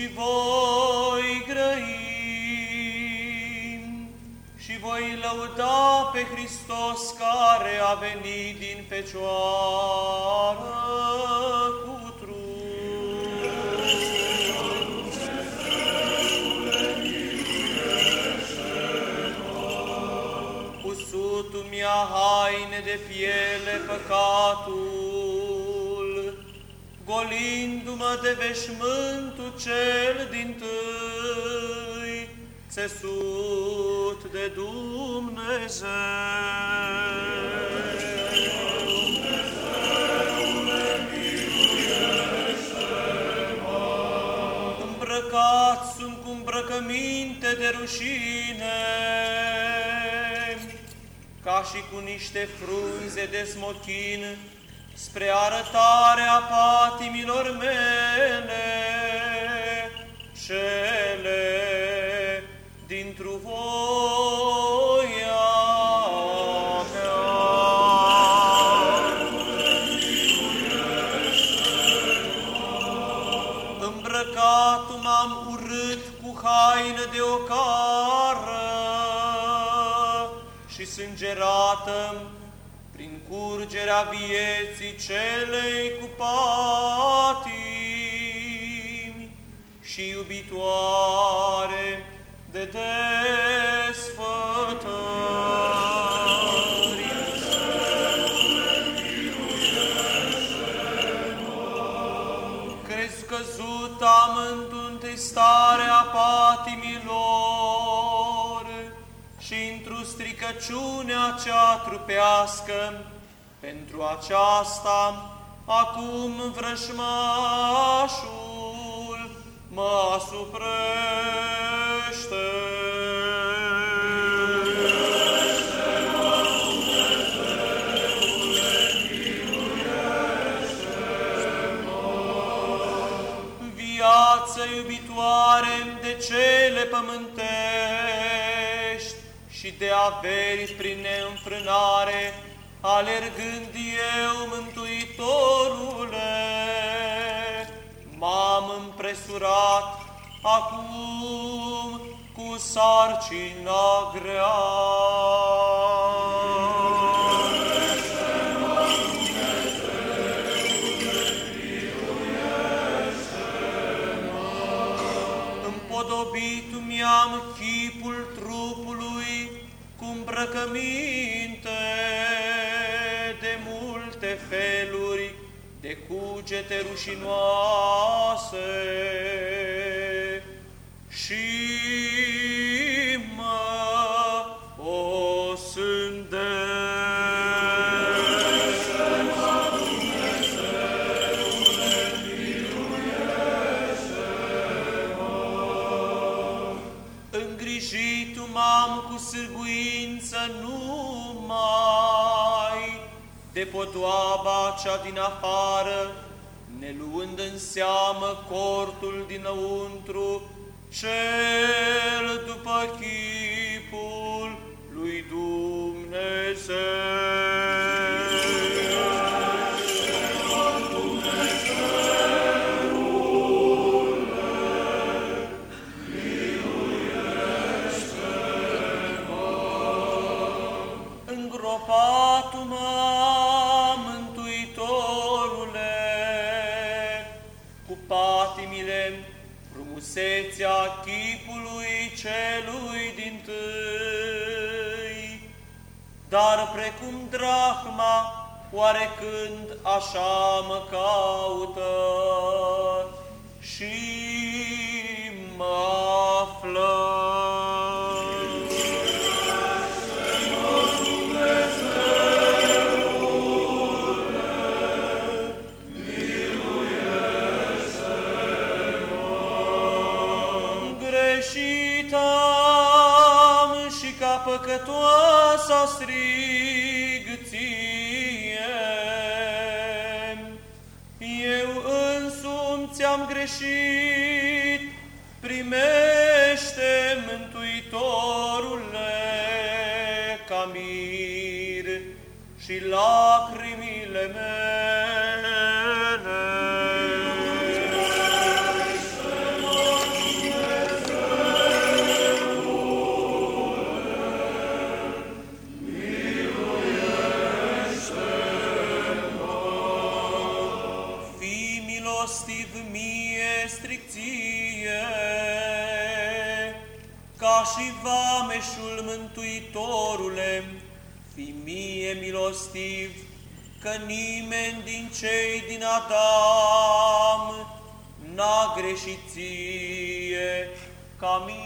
și voi grăi și voi lăuda pe Hristos care a venit din Fecioară cu trup. Cu sutul mi-a haine de piele păcatul, golindu-mă de veșmântul cel din tâi, țesut de Dumnezeu. Îmbrăcat sunt cu îmbrăcăminte de rușine, ca și cu niște frunze de smochin, spre arătarea patimilor mele, cele dintr-o voia mea. Îmbrăcat m-am urât cu haină de ocară și sângerată prin curgerea vieții celei cu patimi și iubitoare de desfătări. Crezi căzut am într-o stare a patimilor și într-o stricăciunea cea trupească, pentru aceasta acum vrășmașul mă asuprește. Viață iubitoare de cele pământești și de averi prin neînfrânare, alergând eu, Mântuitorule, m-am împresurat acum cu sarcina grea. Împodobit mi-am chipul trupului cu îmbrăcăminte de cugete rușinoase și mă osândesc. De podoaba cea din afară, ne luând în seamă cortul dinăuntru, cel după chipul lui Îngropat-mă, Mântuitorule, Dar precum drahma, oarecând așa mă caută și mă află. Greșit am și ca păcătoasa strig ție. Eu însumi ți-am greșit, primește Mântuitorule ca mir și lacrimile și vameșul Mântuitorule, fi mie milostiv, că nimeni din cei din Adam n-a greșit ție ca mine.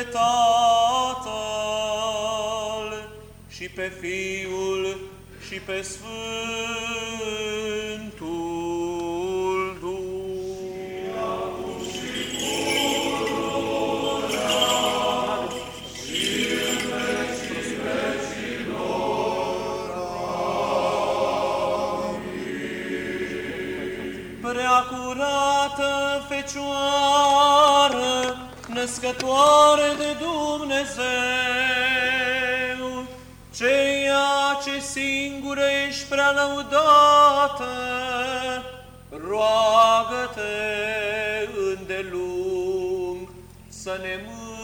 Pe Tatăl și pe Fiul și pe Sfântul Duh. Prea curată Fecioară, născătoare de Dumnezeu, ceea ce singură ești prea lăudată, roagă-te îndelung să ne mântuiești.